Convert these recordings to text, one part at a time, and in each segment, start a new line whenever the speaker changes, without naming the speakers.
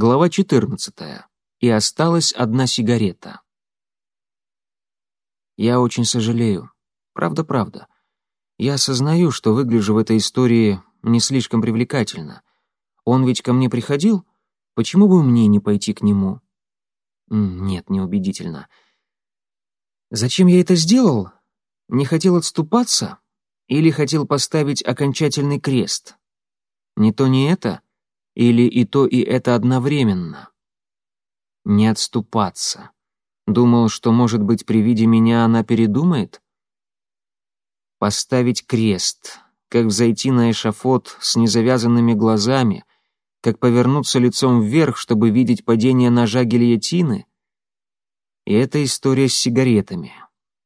Глава 14. И осталась одна сигарета. Я очень сожалею. Правда-правда. Я осознаю, что выгляжу в этой истории не слишком привлекательно. Он ведь ко мне приходил? Почему бы мне не пойти к нему? Нет, неубедительно. Зачем я это сделал? Не хотел отступаться? Или хотел поставить окончательный крест? Не то, не это — или и то, и это одновременно? Не отступаться. Думал, что, может быть, при виде меня она передумает? Поставить крест, как взойти на эшафот с незавязанными глазами, как повернуться лицом вверх, чтобы видеть падение ножа гильотины? И эта история с сигаретами.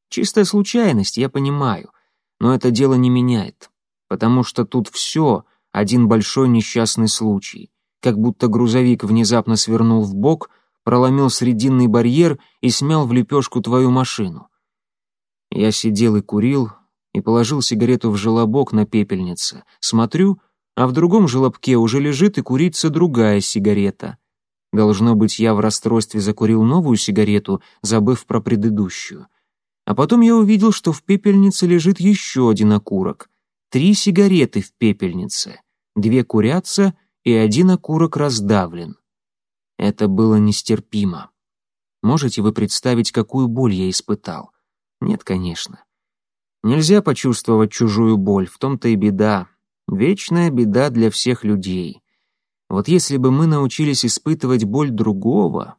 Чистая случайность, я понимаю, но это дело не меняет, потому что тут все один большой несчастный случай, как будто грузовик внезапно свернул в бок, проломил срединный барьер и смял в лепешку твою машину. Я сидел и курил, и положил сигарету в желобок на пепельнице. Смотрю, а в другом желобке уже лежит и курится другая сигарета. Должно быть, я в расстройстве закурил новую сигарету, забыв про предыдущую. А потом я увидел, что в пепельнице лежит еще один окурок. Три сигареты в пепельнице две курятся, и один окурок раздавлен. Это было нестерпимо. Можете вы представить, какую боль я испытал? Нет, конечно. Нельзя почувствовать чужую боль, в том-то и беда. Вечная беда для всех людей. Вот если бы мы научились испытывать боль другого...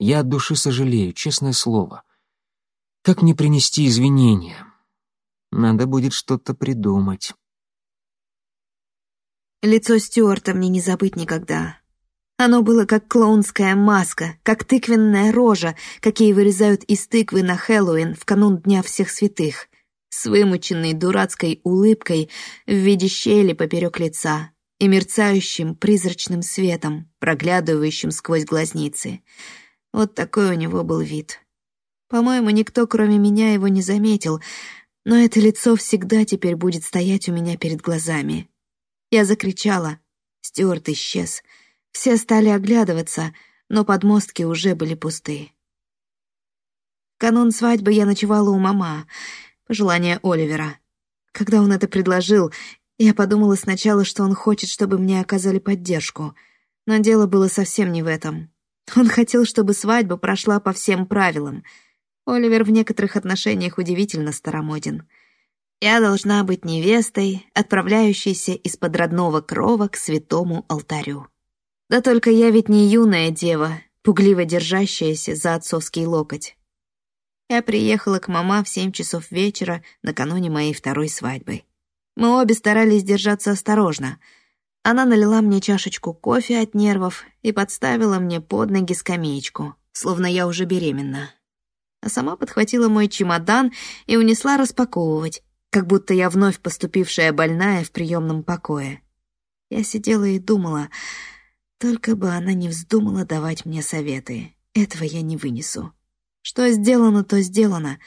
Я от души сожалею, честное слово. Как мне принести извинения? Надо будет что-то придумать.
Лицо Стюарта мне не забыть никогда. Оно было как клоунская маска, как тыквенная рожа, какие вырезают из тыквы на Хэллоуин в канун Дня Всех Святых, с вымученной дурацкой улыбкой в виде щели поперек лица и мерцающим призрачным светом, проглядывающим сквозь глазницы. Вот такой у него был вид. По-моему, никто, кроме меня, его не заметил, но это лицо всегда теперь будет стоять у меня перед глазами — я закричала. Стюарт исчез. Все стали оглядываться, но подмостки уже были пусты. В канун свадьбы я ночевала у мама. Пожелание Оливера. Когда он это предложил, я подумала сначала, что он хочет, чтобы мне оказали поддержку. Но дело было совсем не в этом. Он хотел, чтобы свадьба прошла по всем правилам. Оливер в некоторых отношениях удивительно старомоден — я должна быть невестой, отправляющейся из-под родного крова к святому алтарю. Да только я ведь не юная дева, пугливо держащаяся за отцовский локоть. Я приехала к мама в семь часов вечера накануне моей второй свадьбы. Мы обе старались держаться осторожно. Она налила мне чашечку кофе от нервов и подставила мне под ноги скамеечку, словно я уже беременна. А сама подхватила мой чемодан и унесла распаковывать, как будто я вновь поступившая больная в приемном покое. Я сидела и думала, только бы она не вздумала давать мне советы. Этого я не вынесу. Что сделано, то сделано,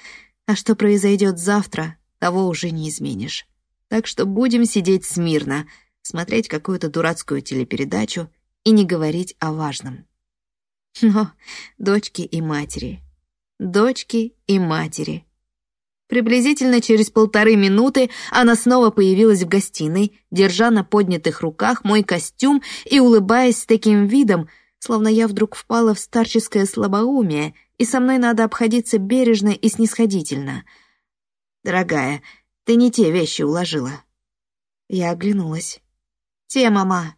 а что произойдет завтра, того уже не изменишь. Так что будем сидеть смирно, смотреть какую-то дурацкую телепередачу и не говорить о важном. Но дочки и матери, дочки и матери — Приблизительно через полторы минуты она снова появилась в гостиной, держа на поднятых руках мой костюм и улыбаясь с таким видом, словно я вдруг впала в старческое слабоумие, и со мной надо обходиться бережно и снисходительно. «Дорогая, ты не те вещи уложила». Я оглянулась. «Те, мама».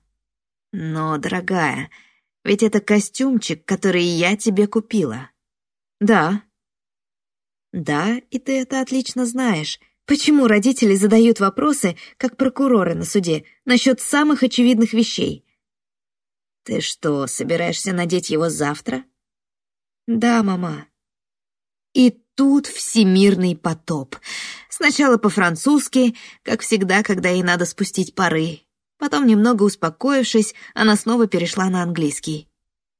«Но, дорогая, ведь это костюмчик, который я тебе купила». «Да», да, и ты это отлично знаешь. Почему родители задают вопросы, как прокуроры на суде, насчет самых очевидных вещей? Ты что, собираешься надеть его завтра? Да, мама. И тут всемирный потоп. Сначала по-французски, как всегда, когда ей надо спустить пары. Потом, немного успокоившись, она снова перешла на английский.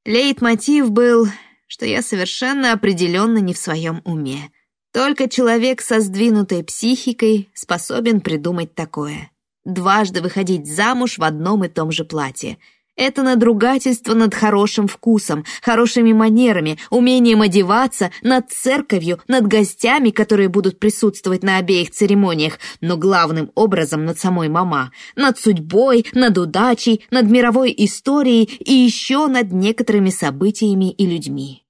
Лейтмотив был, что я совершенно определенно не в своем уме. Только человек со сдвинутой психикой способен придумать такое. Дважды выходить замуж в одном и том же платье. Это надругательство над хорошим вкусом, хорошими манерами, умением одеваться, над церковью, над гостями, которые будут присутствовать на обеих церемониях, но главным образом над самой мама, над судьбой, над удачей, над мировой историей и еще над некоторыми событиями и людьми.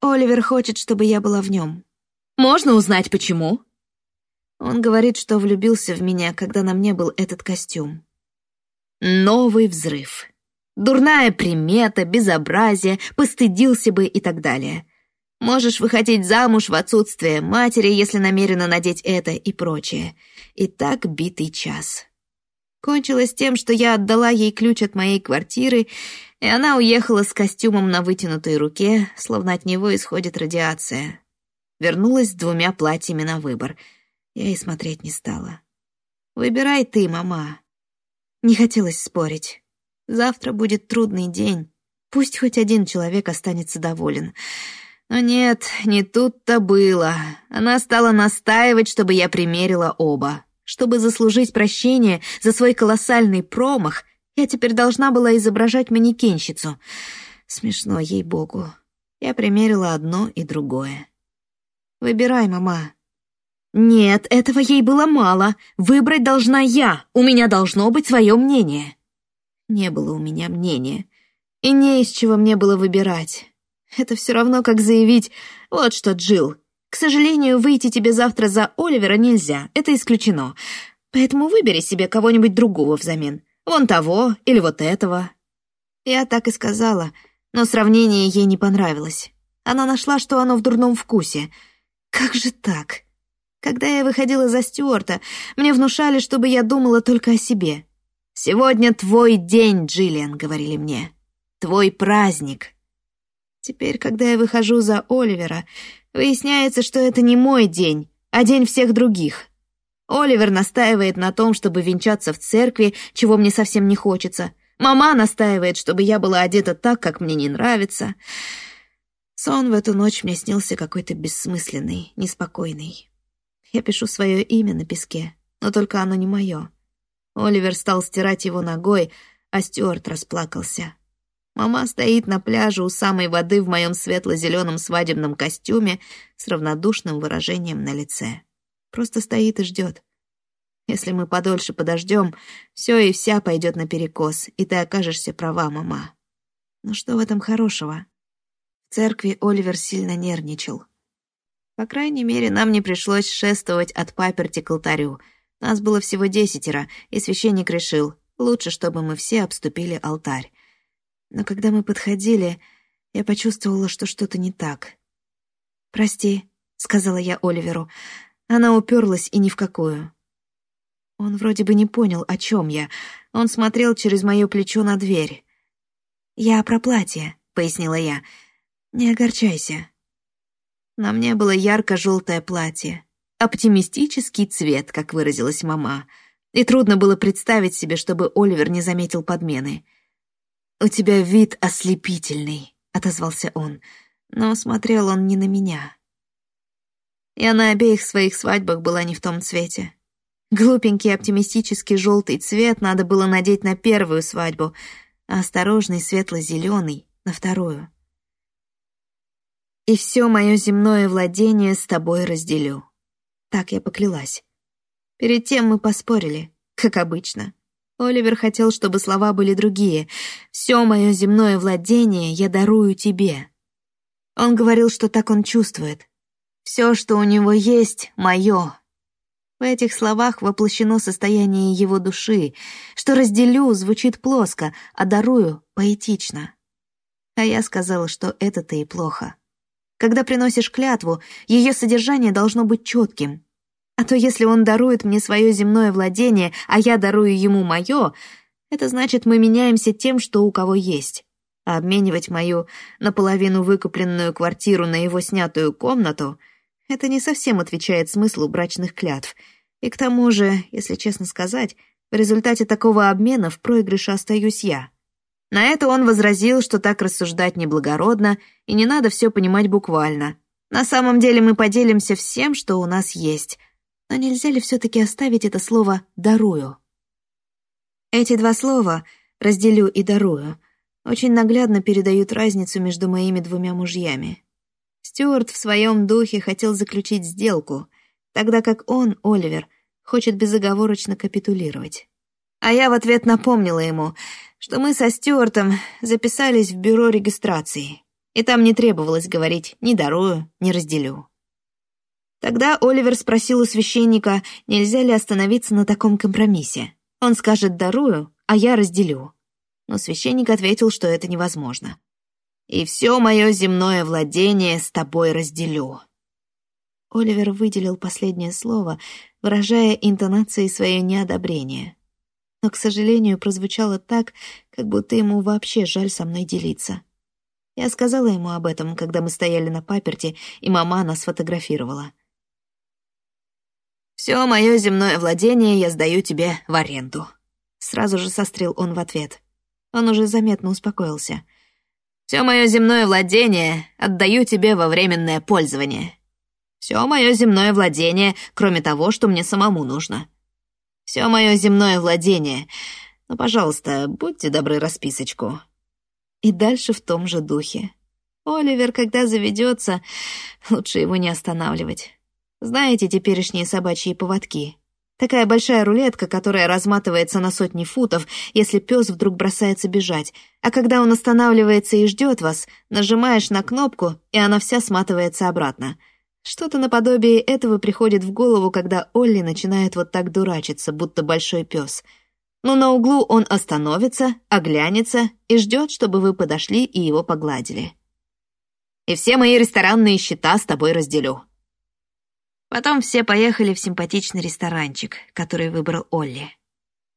Оливер хочет, чтобы я была в нем. Можно узнать, почему? Он говорит, что влюбился в меня, когда на мне был этот костюм. Новый взрыв. Дурная примета, безобразие, постыдился бы и так далее. Можешь выходить замуж в отсутствие матери, если намерена надеть это и прочее. И так битый час. Кончилось тем, что я отдала ей ключ от моей квартиры, и она уехала с костюмом на вытянутой руке, словно от него исходит радиация. Вернулась с двумя платьями на выбор. Я и смотреть не стала. «Выбирай ты, мама». Не хотелось спорить. Завтра будет трудный день. Пусть хоть один человек останется доволен. Но нет, не тут-то было. Она стала настаивать, чтобы я примерила оба. Чтобы заслужить прощение за свой колоссальный промах, я теперь должна была изображать манекенщицу. Смешно, ей-богу. Я примерила одно и другое. «Выбирай, мама». «Нет, этого ей было мало. Выбрать должна я. У меня должно быть свое мнение». Не было у меня мнения. И не из чего мне было выбирать. Это все равно, как заявить «Вот что, Джилл, к сожалению, выйти тебе завтра за Оливера нельзя, это исключено. Поэтому выбери себе кого-нибудь другого взамен. Вон того или вот этого». Я так и сказала, но сравнение ей не понравилось. Она нашла, что оно в дурном вкусе. Как же так? Когда я выходила за Стюарта, мне внушали, чтобы я думала только о себе. «Сегодня твой день, Джиллиан», — говорили мне. «Твой праздник». Теперь, когда я выхожу за Оливера, выясняется, что это не мой день, а день всех других. Оливер настаивает на том, чтобы венчаться в церкви, чего мне совсем не хочется. Мама настаивает, чтобы я была одета так, как мне не нравится. Сон в эту ночь мне снился какой-то бессмысленный, неспокойный. Я пишу свое имя на песке, но только оно не мое. Оливер стал стирать его ногой, а Стюарт расплакался. Мама стоит на пляже у самой воды в моем светло-зеленом свадебном костюме с равнодушным выражением на лице. Просто стоит и ждет. Если мы подольше подождем, все и вся пойдет наперекос, и ты окажешься права, мама. Но что в этом хорошего? В церкви Оливер сильно нервничал. По крайней мере, нам не пришлось шествовать от паперти к алтарю — нас было всего десятеро, и священник решил, лучше, чтобы мы все обступили алтарь. Но когда мы подходили, я почувствовала, что что-то не так. «Прости», — сказала я Оливеру. Она уперлась и ни в какую. Он вроде бы не понял, о чем я. Он смотрел через мое плечо на дверь. «Я про платье», — пояснила я. «Не огорчайся». На мне было ярко-желтое платье, Оптимистический цвет, как выразилась мама. И трудно было представить себе, чтобы Оливер не заметил подмены. «У тебя вид ослепительный», — отозвался он, но смотрел он не на меня. Я на обеих своих свадьбах была не в том цвете. Глупенький оптимистический желтый цвет надо было надеть на первую свадьбу, а осторожный светло-зеленый — на вторую. И все мое земное владение с тобой разделю. Так я поклялась. Перед тем мы поспорили, как обычно. Оливер хотел, чтобы слова были другие. «Все мое земное владение я дарую тебе». Он говорил, что так он чувствует. «Все, что у него есть, мое». В этих словах воплощено состояние его души, что «разделю» звучит плоско, а «дарую» — поэтично. А я сказала, что это-то и плохо. Когда приносишь клятву, ее содержание должно быть четким, а то если он дарует мне свое земное владение, а я дарую ему мое, это значит, мы меняемся тем, что у кого есть. А обменивать мою наполовину выкупленную квартиру на его снятую комнату — это не совсем отвечает смыслу брачных клятв. И к тому же, если честно сказать, в результате такого обмена в проигрыше остаюсь я. На это он возразил, что так рассуждать неблагородно, и не надо все понимать буквально. На самом деле мы поделимся всем, что у нас есть — но нельзя ли все-таки оставить это слово «дарую»? Эти два слова «разделю» и «дарую» очень наглядно передают разницу между моими двумя мужьями. Стюарт в своем духе хотел заключить сделку, тогда как он, Оливер, хочет безоговорочно капитулировать. А я в ответ напомнила ему, что мы со Стюартом записались в бюро регистрации, и там не требовалось говорить «не дарую, не разделю». Тогда Оливер спросил у священника, нельзя ли остановиться на таком компромиссе. Он скажет «дарую», а я разделю. Но священник ответил, что это невозможно. «И все мое земное владение с тобой разделю». Оливер выделил последнее слово, выражая интонацией свое неодобрение. Но, к сожалению, прозвучало так, как будто ему вообще жаль со мной делиться. Я сказала ему об этом, когда мы стояли на паперте, и мама нас фотографировала. «Все мое земное владение я сдаю тебе в аренду», — сразу же сострил он в ответ. Он уже заметно успокоился. «Все мое земное владение отдаю тебе во временное пользование. Все мое земное владение, кроме того, что мне самому нужно. Все мое земное владение. Ну, пожалуйста, будьте добры расписочку». И дальше в том же духе. Оливер, когда заведется, лучше его не останавливать. Знаете теперешние собачьи поводки? Такая большая рулетка, которая разматывается на сотни футов, если пес вдруг бросается бежать. А когда он останавливается и ждет вас, нажимаешь на кнопку, и она вся сматывается обратно. Что-то наподобие этого приходит в голову, когда Олли начинает вот так дурачиться, будто большой пес. Но на углу он остановится, оглянется и ждет, чтобы вы подошли и его погладили. «И все мои ресторанные счета с тобой разделю», Потом все поехали в симпатичный ресторанчик, который выбрал Олли.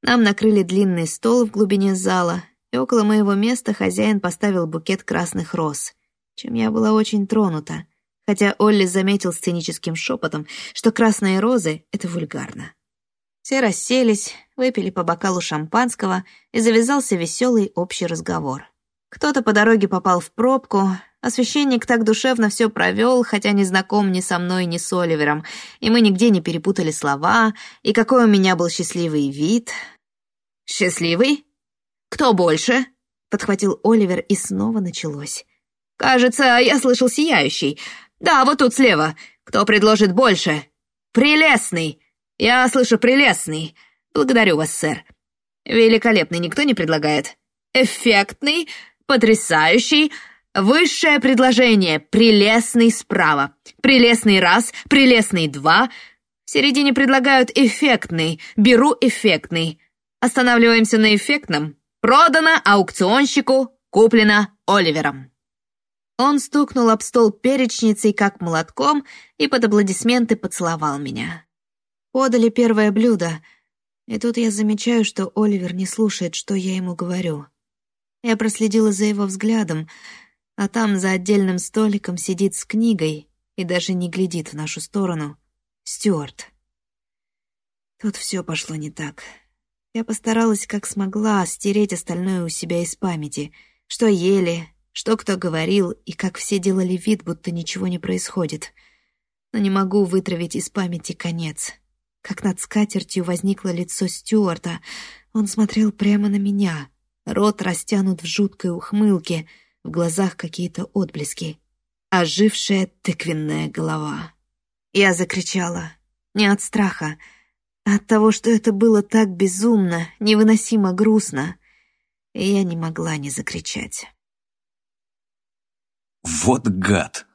Нам накрыли длинный стол в глубине зала, и около моего места хозяин поставил букет красных роз, чем я была очень тронута, хотя Олли заметил сценическим шепотом, что красные розы — это вульгарно. Все расселись, выпили по бокалу шампанского, и завязался веселый общий разговор. Кто-то по дороге попал в пробку, а священник так душевно все провел, хотя не знаком ни со мной, ни с Оливером, и мы нигде не перепутали слова, и какой у меня был счастливый вид. «Счастливый? Кто больше?» — подхватил Оливер, и снова началось. «Кажется, я слышал сияющий. Да, вот тут слева. Кто предложит больше?» «Прелестный! Я слышу прелестный. Благодарю вас, сэр. Великолепный никто не предлагает. Эффектный, потрясающий...» Высшее предложение — прелестный справа. Прелестный раз, прелестный два. В середине предлагают эффектный. Беру эффектный. Останавливаемся на эффектном. Продано аукционщику, куплено Оливером. Он стукнул об стол перечницей, как молотком, и под аплодисменты поцеловал меня. Подали первое блюдо, и тут я замечаю, что Оливер не слушает, что я ему говорю. Я проследила за его взглядом — а там за отдельным столиком сидит с книгой и даже не глядит в нашу сторону Стюарт. Тут все пошло не так. Я постаралась как смогла стереть остальное у себя из памяти, что ели, что кто говорил и как все делали вид, будто ничего не происходит. Но не могу вытравить из памяти конец. Как над скатертью возникло лицо Стюарта. Он смотрел прямо на меня, рот растянут в жуткой ухмылке — в глазах какие-то отблески. Ожившая тыквенная голова. Я закричала. Не от страха, а от того, что это было так безумно, невыносимо грустно. И я не могла не закричать.
Вот гад!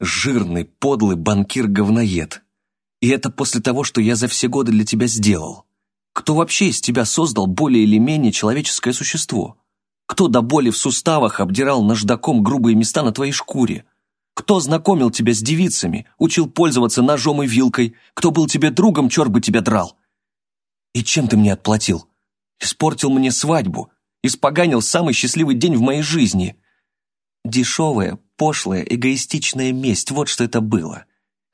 Жирный, подлый банкир-говноед. И это после того, что я за все годы для тебя сделал. Кто вообще из тебя создал более или менее человеческое существо? Кто до боли в суставах обдирал наждаком грубые места на твоей шкуре? Кто знакомил тебя с девицами, учил пользоваться ножом и вилкой? Кто был тебе другом, черт бы тебя драл? И чем ты мне отплатил? Испортил мне свадьбу, испоганил самый счастливый день в моей жизни. Дешевая, пошлая, эгоистичная месть, вот что это было.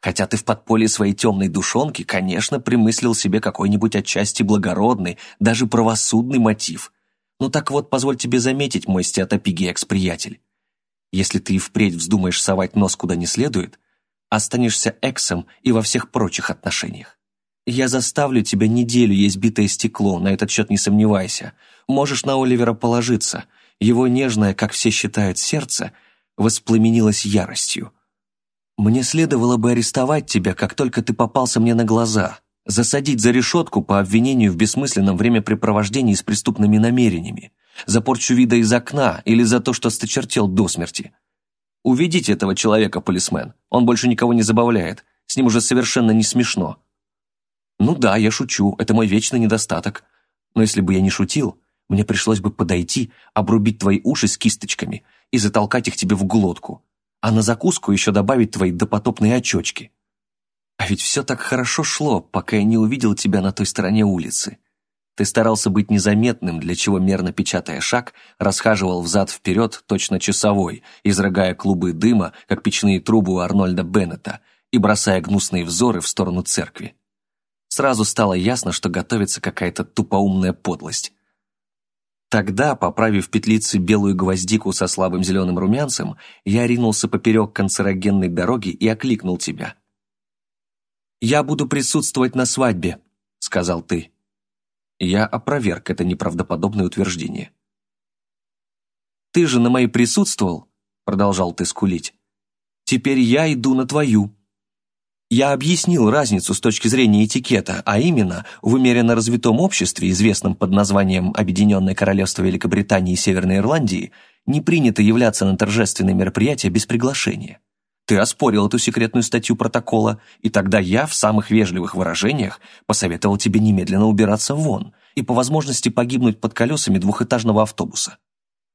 Хотя ты в подполье своей темной душонки, конечно, примыслил себе какой-нибудь отчасти благородный, даже правосудный мотив – ну так вот, позволь тебе заметить, мой стеатопигий-экс-приятель. Если ты и впредь вздумаешь совать нос куда не следует, останешься эксом и во всех прочих отношениях. Я заставлю тебя неделю есть битое стекло, на этот счет не сомневайся. Можешь на Оливера положиться. Его нежное, как все считают, сердце воспламенилось яростью. «Мне следовало бы арестовать тебя, как только ты попался мне на глаза, засадить за решетку по обвинению в бессмысленном времяпрепровождении с преступными намерениями, за порчу вида из окна или за то, что сточертел до смерти. Уведите этого человека, полисмен, он больше никого не забавляет, с ним уже совершенно не смешно». «Ну да, я шучу, это мой вечный недостаток. Но если бы я не шутил, мне пришлось бы подойти, обрубить твои уши с кисточками и затолкать их тебе в глотку, а на закуску еще добавить твои допотопные очечки. А ведь все так хорошо шло, пока я не увидел тебя на той стороне улицы. Ты старался быть незаметным, для чего, мерно печатая шаг, расхаживал взад-вперед, точно часовой, изрыгая клубы дыма, как печные трубы у Арнольда Беннета, и бросая гнусные взоры в сторону церкви. Сразу стало ясно, что готовится какая-то тупоумная подлость. Тогда, поправив петлицы белую гвоздику со слабым зеленым румянцем, я ринулся поперек канцерогенной дороги и окликнул тебя. «Я буду присутствовать на свадьбе», — сказал ты. Я опроверг это неправдоподобное утверждение. «Ты же на моей присутствовал», — продолжал ты скулить. «Теперь я иду на твою». Я объяснил разницу с точки зрения этикета, а именно, в умеренно развитом обществе, известном под названием Объединенное Королевство Великобритании и Северной Ирландии, не принято являться на торжественные мероприятия без приглашения. Ты оспорил эту секретную статью протокола, и тогда я в самых вежливых выражениях посоветовал тебе немедленно убираться вон и по возможности погибнуть под колесами двухэтажного автобуса.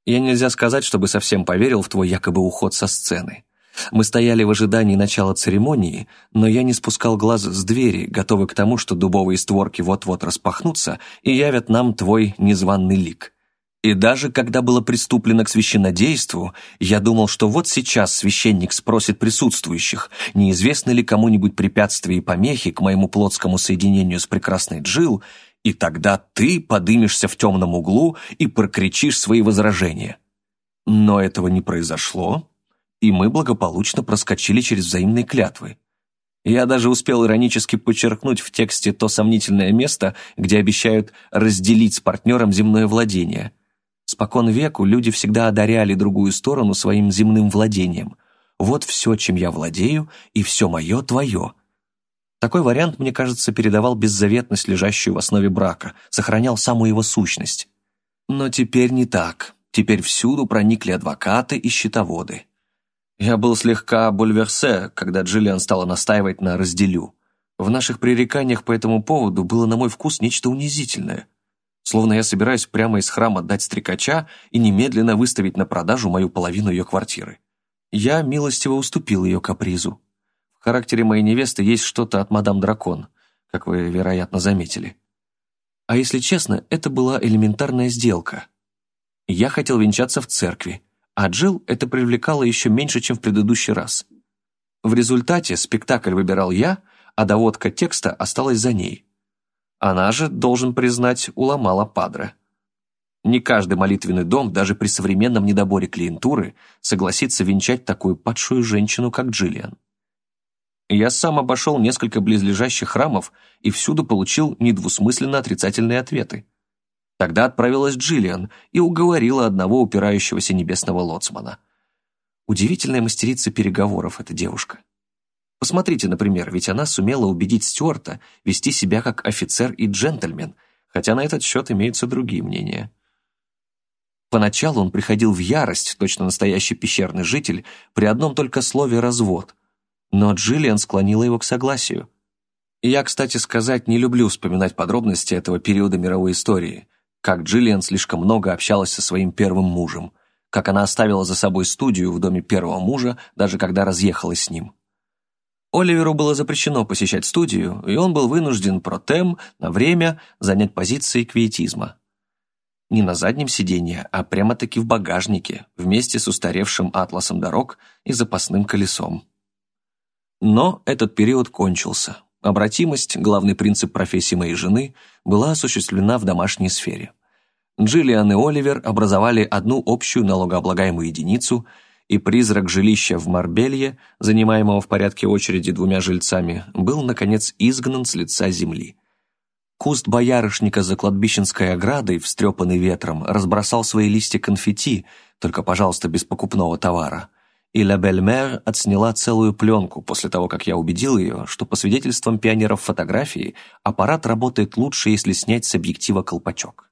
Я нельзя сказать, чтобы совсем поверил в твой якобы уход со сцены. Мы стояли в ожидании начала церемонии, но я не спускал глаз с двери, готовый к тому, что дубовые створки вот-вот распахнутся и явят нам твой незваный лик. И даже когда было приступлено к священнодейству, я думал, что вот сейчас священник спросит присутствующих, неизвестны ли кому-нибудь препятствия и помехи к моему плотскому соединению с прекрасной Джил, и тогда ты подымешься в темном углу и прокричишь свои возражения. Но этого не произошло, и мы благополучно проскочили через взаимные клятвы. Я даже успел иронически подчеркнуть в тексте то сомнительное место, где обещают разделить с партнером земное владение. Спокон веку люди всегда одаряли другую сторону своим земным владением. Вот все, чем я владею, и все мое твое. Такой вариант, мне кажется, передавал беззаветность, лежащую в основе брака, сохранял саму его сущность. Но теперь не так. Теперь всюду проникли адвокаты и счетоводы. Я был слегка бульверсе, когда Джиллиан стала настаивать на «разделю». В наших пререканиях по этому поводу было, на мой вкус, нечто унизительное. Словно я собираюсь прямо из храма дать стрекача и немедленно выставить на продажу мою половину ее квартиры. Я милостиво уступил ее капризу. В характере моей невесты есть что-то от мадам Дракон, как вы, вероятно, заметили. А если честно, это была элементарная сделка. Я хотел венчаться в церкви, а Джилл это привлекало еще меньше, чем в предыдущий раз. В результате спектакль выбирал я, а доводка текста осталась за ней. Она же, должен признать, уломала Падре. Не каждый молитвенный дом, даже при современном недоборе клиентуры, согласится венчать такую падшую женщину, как Джиллиан. Я сам обошел несколько близлежащих храмов и всюду получил недвусмысленно отрицательные ответы. Тогда отправилась Джиллиан и уговорила одного упирающегося небесного лоцмана. Удивительная мастерица переговоров эта девушка. Посмотрите, например, ведь она сумела убедить Стюарта вести себя как офицер и джентльмен, хотя на этот счет имеются другие мнения. Поначалу он приходил в ярость, точно настоящий пещерный житель, при одном только слове «развод», но Джиллиан склонила его к согласию. Я, кстати сказать, не люблю вспоминать подробности этого периода мировой истории, как Джиллиан слишком много общалась со своим первым мужем, как она оставила за собой студию в доме первого мужа, даже когда разъехалась с ним. Оливеру было запрещено посещать студию, и он был вынужден протем на время занять позиции квиетизма. Не на заднем сиденье, а прямо-таки в багажнике, вместе с устаревшим атласом дорог и запасным колесом. Но этот период кончился. Обратимость, главный принцип профессии моей жены, была осуществлена в домашней сфере. Джиллиан и Оливер образовали одну общую налогооблагаемую единицу, и призрак жилища в Марбелье, занимаемого в порядке очереди двумя жильцами, был, наконец, изгнан с лица земли. Куст боярышника за кладбищенской оградой, встрепанный ветром, разбросал свои листья конфетти, только, пожалуйста, без покупного товара. И Ла Бельмер отсняла целую пленку после того, как я убедил ее, что по свидетельствам пионеров фотографии аппарат работает лучше, если снять с объектива колпачок.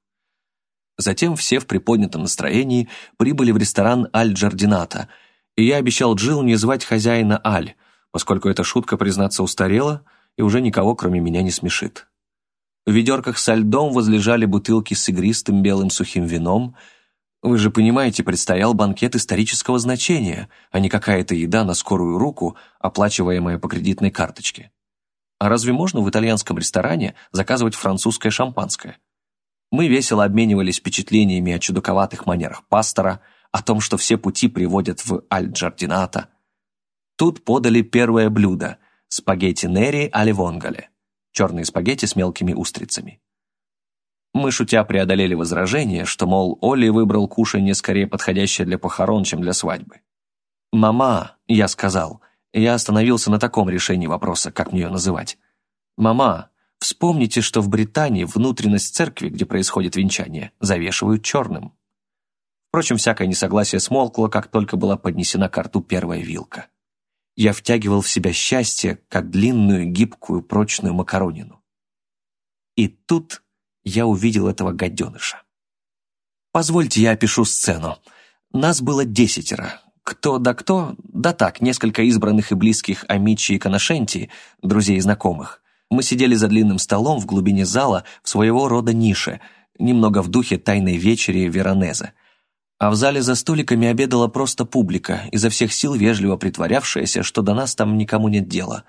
Затем все в приподнятом настроении прибыли в ресторан «Аль Джардината», и я обещал Джилл не звать хозяина Аль, поскольку эта шутка, признаться, устарела и уже никого, кроме меня, не смешит. В ведерках со льдом возлежали бутылки с игристым белым сухим вином. Вы же понимаете, предстоял банкет исторического значения, а не какая-то еда на скорую руку, оплачиваемая по кредитной карточке. А разве можно в итальянском ресторане заказывать французское шампанское? Мы весело обменивались впечатлениями о чудаковатых манерах пастора, о том, что все пути приводят в Аль-Джардината. Тут подали первое блюдо – спагетти нери оливонгале черные спагетти с мелкими устрицами. Мы, шутя, преодолели возражение, что, мол, Олли выбрал кушанье скорее подходящее для похорон, чем для свадьбы. «Мама», — я сказал, я остановился на таком решении вопроса, как мне ее называть. «Мама, вспомните, что в Британии внутренность церкви, где происходит венчание, завешивают черным». Впрочем, всякое несогласие смолкло, как только была поднесена к рту первая вилка я втягивал в себя счастье, как длинную, гибкую, прочную макаронину. И тут я увидел этого гаденыша. Позвольте, я опишу сцену. Нас было десятеро. Кто да кто, да так, несколько избранных и близких Амичи и Канашенти, друзей и знакомых. Мы сидели за длинным столом в глубине зала в своего рода нише, немного в духе тайной вечери Веронезе а в зале за столиками обедала просто публика, изо всех сил вежливо притворявшаяся, что до нас там никому нет дела.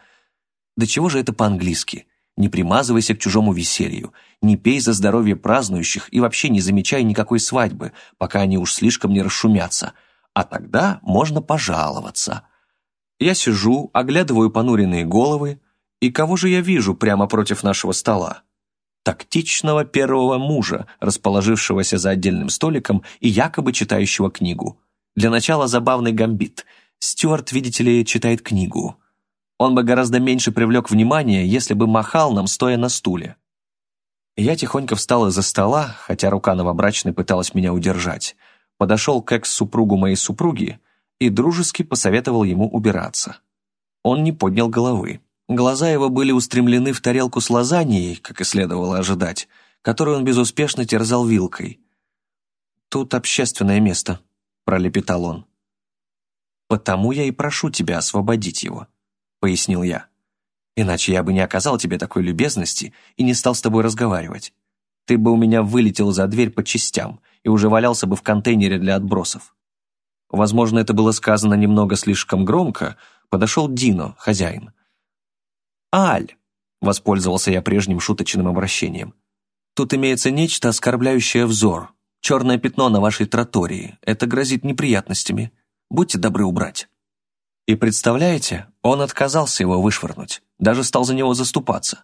Да чего же это по-английски? Не примазывайся к чужому веселью, не пей за здоровье празднующих и вообще не замечай никакой свадьбы, пока они уж слишком не расшумятся. А тогда можно пожаловаться. Я сижу, оглядываю понуренные головы, и кого же я вижу прямо против нашего стола? тактичного первого мужа, расположившегося за отдельным столиком и якобы читающего книгу. Для начала забавный гамбит. Стюарт, видите ли, читает книгу. Он бы гораздо меньше привлек внимание, если бы махал нам, стоя на стуле. Я тихонько встал из-за стола, хотя рука новобрачной пыталась меня удержать. Подошел к экс-супругу моей супруги и дружески посоветовал ему убираться. Он не поднял головы. Глаза его были устремлены в тарелку с лазаньей, как и следовало ожидать, которую он безуспешно терзал вилкой. «Тут общественное место», — пролепетал он. «Потому я и прошу тебя освободить его», — пояснил я. «Иначе я бы не оказал тебе такой любезности и не стал с тобой разговаривать. Ты бы у меня вылетел за дверь по частям и уже валялся бы в контейнере для отбросов». Возможно, это было сказано немного слишком громко, подошел Дино, хозяин, «Аль!» — воспользовался я прежним шуточным обращением. «Тут имеется нечто, оскорбляющее взор. Черное пятно на вашей тротории. Это грозит неприятностями. Будьте добры убрать». И представляете, он отказался его вышвырнуть, даже стал за него заступаться.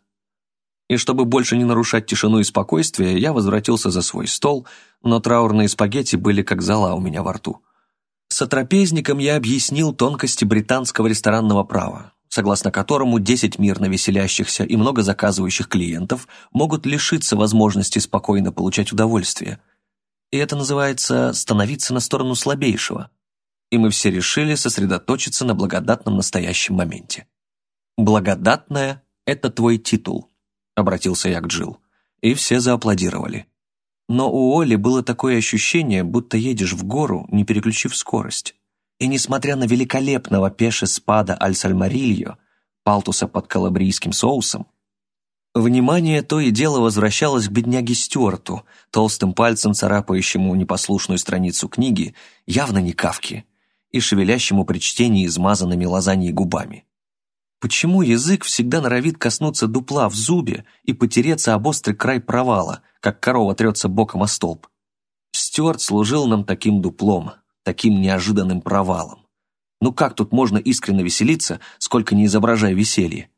И чтобы больше не нарушать тишину и спокойствие, я возвратился за свой стол, но траурные спагетти были как зола у меня во рту. Сотрапезникам я объяснил тонкости британского ресторанного права, согласно которому 10 мирно веселящихся и много заказывающих клиентов могут лишиться возможности спокойно получать удовольствие. И это называется «становиться на сторону слабейшего». И мы все решили сосредоточиться на благодатном настоящем моменте. «Благодатная — это твой титул», — обратился я к Джилл. И все зааплодировали. Но у Оли было такое ощущение, будто едешь в гору, не переключив скорость. И несмотря на великолепного пеше спада Аль-Сальмарильо, палтуса под калабрийским соусом, внимание то и дело возвращалось к бедняге Стюарту, толстым пальцем царапающему непослушную страницу книги, явно не кавки, и шевелящему при чтении измазанными лазаньей губами. Почему язык всегда норовит коснуться дупла в зубе и потереться об острый край провала, как корова трется боком о столб? Стюарт служил нам таким дуплом, таким неожиданным провалом. Ну как тут можно искренне веселиться, сколько не изображая веселье?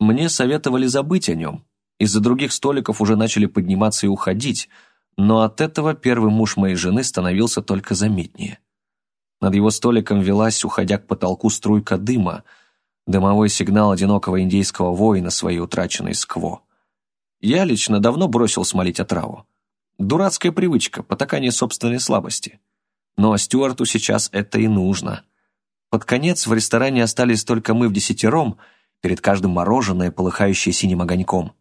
Мне советовали забыть о нем. Из-за других столиков уже начали подниматься и уходить, но от этого первый муж моей жены становился только заметнее. Над его столиком велась, уходя к потолку, струйка дыма, дымовой сигнал одинокого индейского воина своей утраченной скво. Я лично давно бросил смолить отраву. Дурацкая привычка, потакание собственной слабости. Но Стюарту сейчас это и нужно. Под конец в ресторане остались только мы в десятером, перед каждым мороженое, полыхающее синим огоньком.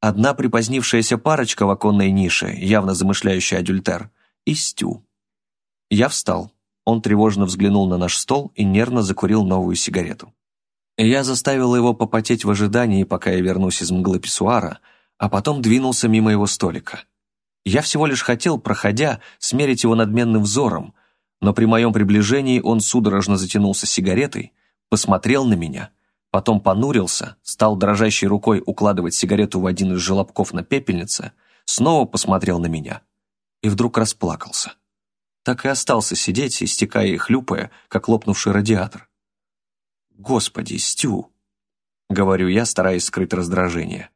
Одна припозднившаяся парочка в оконной нише, явно замышляющая адюльтер, и Стю. Я встал. Он тревожно взглянул на наш стол и нервно закурил новую сигарету. Я заставил его попотеть в ожидании, пока я вернусь из мглы писсуара, а потом двинулся мимо его столика. Я всего лишь хотел, проходя, смерить его надменным взором, но при моем приближении он судорожно затянулся сигаретой, посмотрел на меня, потом понурился, стал дрожащей рукой укладывать сигарету в один из желобков на пепельнице, снова посмотрел на меня и вдруг расплакался. Так и остался сидеть, истекая и хлюпая, как лопнувший радиатор. «Господи, Стю!» — говорю я, стараясь скрыть раздражение.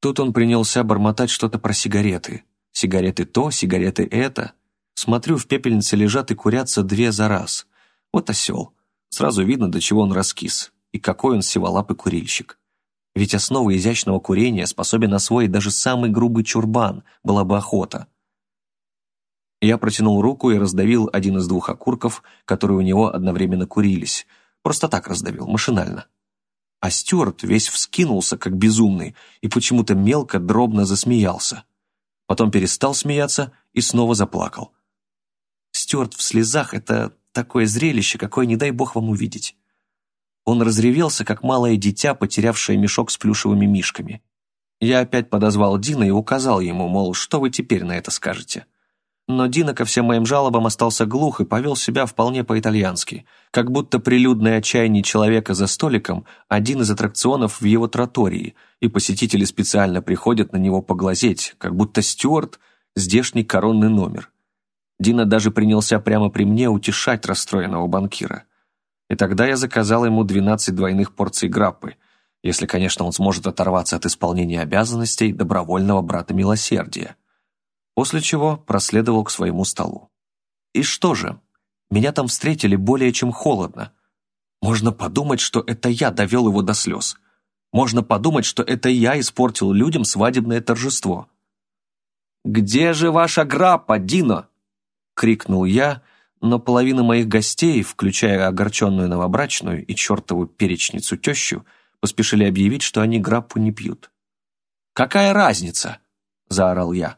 Тут он принялся бормотать что-то про сигареты. Сигареты то, сигареты это. Смотрю, в пепельнице лежат и курятся две за раз. Вот осел. Сразу видно, до чего он раскис. И какой он сиволапый курильщик. Ведь основа изящного курения способен освоить даже самый грубый чурбан, была бы охота. Я протянул руку и раздавил один из двух окурков, которые у него одновременно курились. Просто так раздавил, машинально а Стюарт весь вскинулся, как безумный, и почему-то мелко, дробно засмеялся. Потом перестал смеяться и снова заплакал. Стюарт в слезах — это такое зрелище, какое не дай бог вам увидеть. Он разревелся, как малое дитя, потерявшее мешок с плюшевыми мишками. Я опять подозвал Дина и указал ему, мол, что вы теперь на это скажете? Но Дина ко всем моим жалобам остался глух и повел себя вполне по-итальянски, как будто прилюдное отчаяние человека за столиком – один из аттракционов в его тротории, и посетители специально приходят на него поглазеть, как будто Стюарт – здешний коронный номер. Дина даже принялся прямо при мне утешать расстроенного банкира. И тогда я заказал ему 12 двойных порций граппы, если, конечно, он сможет оторваться от исполнения обязанностей добровольного брата милосердия после чего проследовал к своему столу. И что же? Меня там встретили более чем холодно. Можно подумать, что это я довел его до слез. Можно подумать, что это я испортил людям свадебное торжество. «Где же ваша граппа, Дино?» — крикнул я, но половина моих гостей, включая огорченную новобрачную и чертову перечницу тещу, поспешили объявить, что они граппу не пьют. «Какая разница?» — заорал я.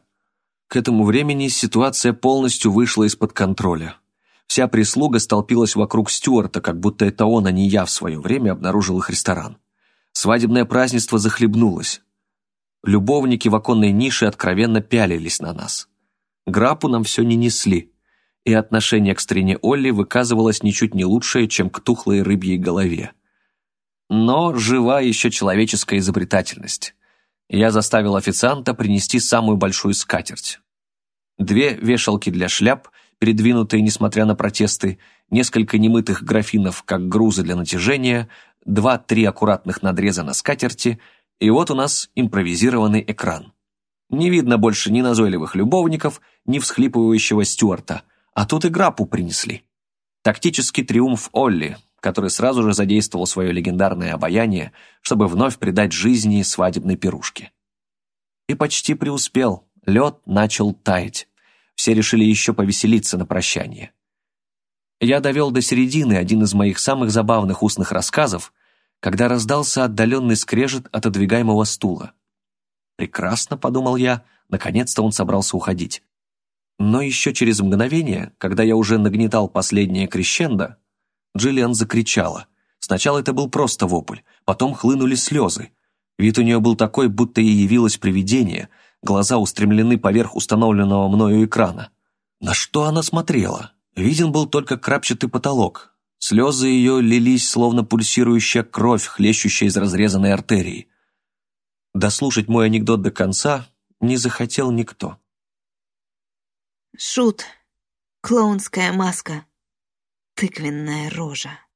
К этому времени ситуация полностью вышла из-под контроля. Вся прислуга столпилась вокруг Стюарта, как будто это он, а не я в свое время обнаружил их ресторан. Свадебное празднество захлебнулось. Любовники в оконной нише откровенно пялились на нас. Грапу нам все не несли, и отношение к старине Олли выказывалось ничуть не лучшее, чем к тухлой рыбьей голове. Но жива еще человеческая изобретательность я заставил официанта принести самую большую скатерть. Две вешалки для шляп, передвинутые, несмотря на протесты, несколько немытых графинов, как грузы для натяжения, два-три аккуратных надреза на скатерти, и вот у нас импровизированный экран. Не видно больше ни назойливых любовников, ни всхлипывающего Стюарта, а тут и грапу принесли. Тактический триумф Олли, который сразу же задействовал свое легендарное обаяние, чтобы вновь придать жизни свадебной пирушке. И почти преуспел, лед начал таять. Все решили еще повеселиться на прощание. Я довел до середины один из моих самых забавных устных рассказов, когда раздался отдаленный скрежет отодвигаемого стула. «Прекрасно», — подумал я, наконец-то он собрался уходить. Но еще через мгновение, когда я уже нагнетал последнее крещендо, Джиллиан закричала. Сначала это был просто вопль, потом хлынули слезы. Вид у нее был такой, будто ей явилось привидение, глаза устремлены поверх установленного мною экрана. На что она смотрела? Виден был только крапчатый потолок. Слезы ее лились, словно пульсирующая кровь, хлещущая из разрезанной артерии. Дослушать мой анекдот до конца не захотел никто.
Шут. Клоунская маска тыквенная рожа.